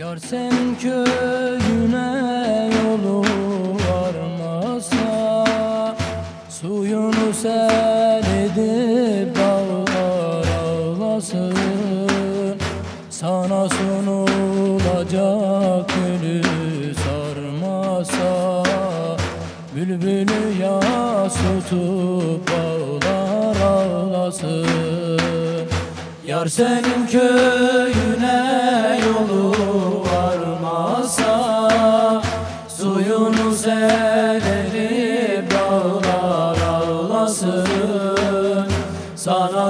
Yar sen köyüne yolu varmasa Suyunu sel edip dağlar ağlasın Sana sunulacak gülü sarmasa Bülbülü yas tutup ağlar ağlasın Yar senin köyüne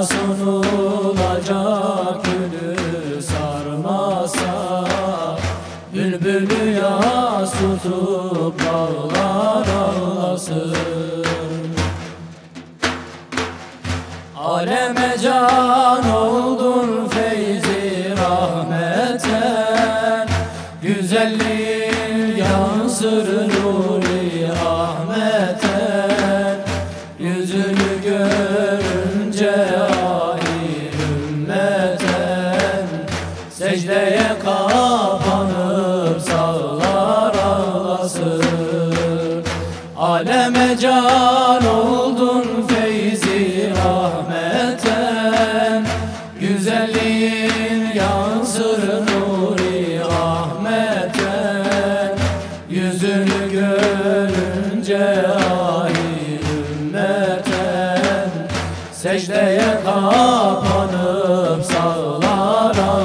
Sana sunulacak gülü sarmasa Bülbülü yas tutup dağlar ağlasın. Aleme can oldun feyzi rahmeten Güzelliğin yansır nuri Secdeye kapanıp sağlar ağlasın Aleme can oldun feyzi rahmeten. Güzelliğin yansır nuri ahmeten Yüzünü görünce ahi ümmeten Secdeye kapanıp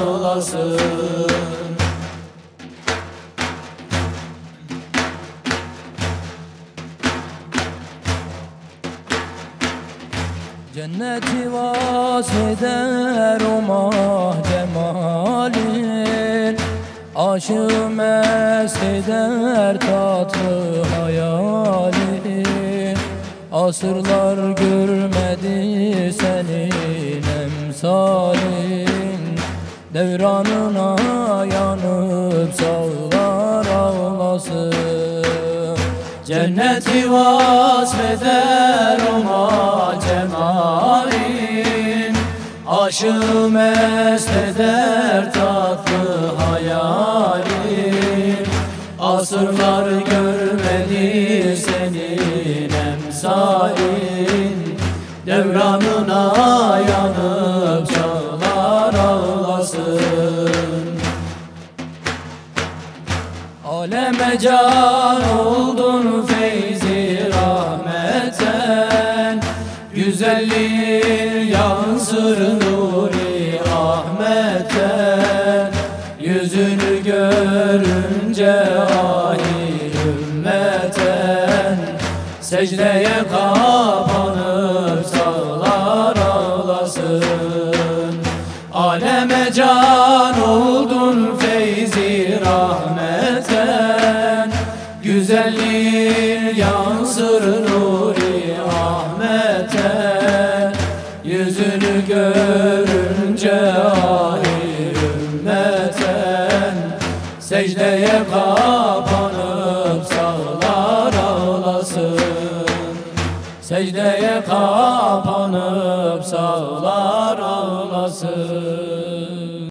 sağlar ağlasın. Cenneti vaseder o mah cemalin Aşığı mest eder tatlı hayalin. Asırlar görmedi senin emsalin Devranına yanıp sağlar ağlasın Cenneti vasfeder oma cemalin Aşığı mest eder tatlı hayalin Asırlar görmedi senin emsalin. Devranına yanıp çağlar ağlasın Aleme can oldun feyzi rahmeten. Güzelliğin yansır nuri ahmeten Yüzünü görünce ahi ümmeten. Secdeye kapanıp sağlar Aleme can oldun feyzi rahmeten Güzelliğin yansır nuri ahmeten Yüzünü görünce ahi ümmeten Secdeye kapanıp sağlar ağlasın Secdeye kapanıp sağlar ağlasın